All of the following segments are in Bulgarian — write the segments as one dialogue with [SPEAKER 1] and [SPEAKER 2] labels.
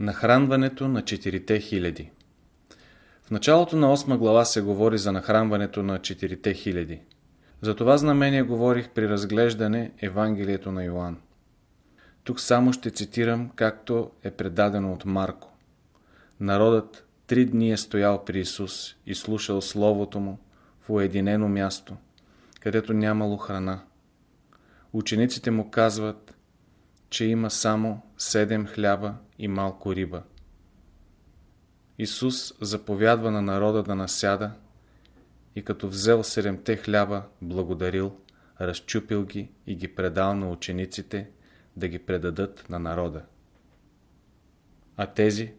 [SPEAKER 1] Нахранването на четирите хиляди В началото на 8 глава се говори за нахранването на четирите хиляди. За това знамение говорих при разглеждане Евангелието на Йоанн. Тук само ще цитирам както е предадено от Марко. Народът три дни е стоял при Исус и слушал Словото Му в уединено място, където нямало храна. Учениците му казват, че има само седем хляба и малко риба. Исус заповядва на народа да насяда и като взел седемте хляба, благодарил, разчупил ги и ги предал на учениците да ги предадат на народа. А тези,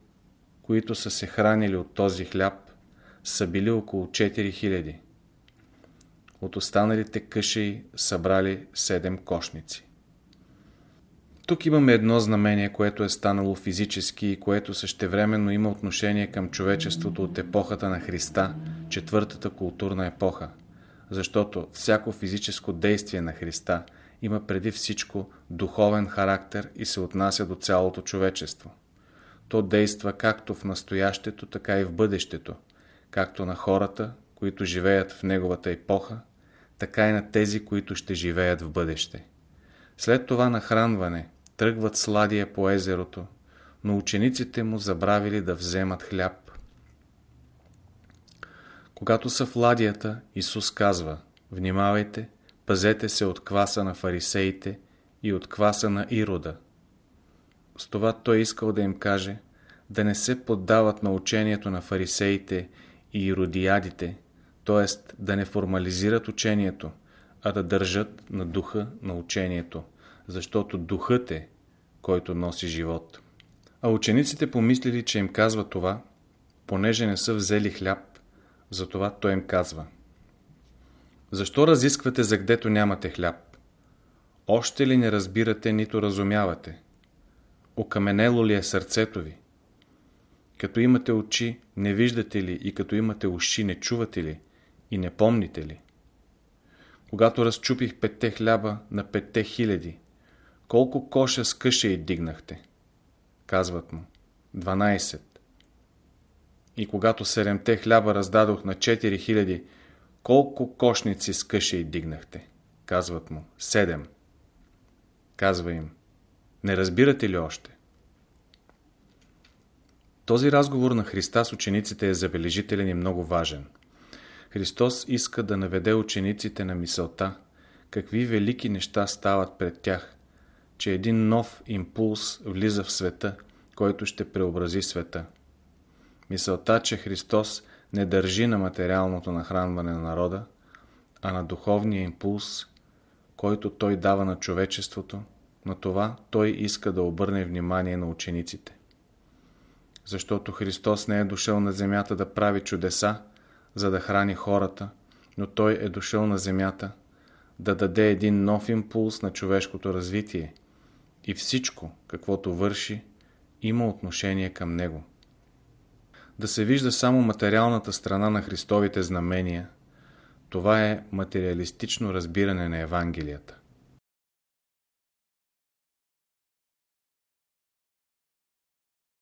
[SPEAKER 1] които са се хранили от този хляб, са били около 4000. От останалите къши събрали седем кошници. Тук имаме едно знамение, което е станало физически и което същевременно има отношение към човечеството от епохата на Христа, четвъртата културна епоха. Защото всяко физическо действие на Христа има преди всичко духовен характер и се отнася до цялото човечество. То действа както в настоящето, така и в бъдещето, както на хората, които живеят в неговата епоха, така и на тези, които ще живеят в бъдеще. След това нахранване, тръгват сладия по езерото, но учениците му забравили да вземат хляб. Когато са в ладията, Исус казва, внимавайте, пазете се от кваса на фарисеите и от кваса на Ирода. С това той искал да им каже, да не се поддават на учението на фарисеите и иродиадите, т.е. да не формализират учението, а да държат на духа на учението защото духът е, който носи живот. А учениците помислили, че им казва това, понеже не са взели хляб, затова той им казва. Защо разисквате за гдето нямате хляб? Още ли не разбирате, нито разумявате? Окаменело ли е сърцето ви? Като имате очи, не виждате ли и като имате уши, не чувате ли и не помните ли? Когато разчупих петте хляба на петте хиляди, колко коша с къша дигнахте? Казват му. 12. И когато седемте хляба раздадох на 4000, колко кошници с къша дигнахте? Казват му. 7. Казва им. Не разбирате ли още? Този разговор на Христа с учениците е забележителен и много важен. Христос иска да наведе учениците на мисълта, какви велики неща стават пред тях, че един нов импулс влиза в света, който ще преобрази света. Мисълта, че Христос не държи на материалното нахранване на народа, а на духовния импулс, който Той дава на човечеството, на това Той иска да обърне внимание на учениците. Защото Христос не е дошъл на земята да прави чудеса, за да храни хората, но Той е дошъл на земята да даде един нов импулс на човешкото развитие – и всичко, каквото върши, има отношение към него. Да се вижда само материалната страна на Христовите знамения, това е материалистично разбиране на Евангелията.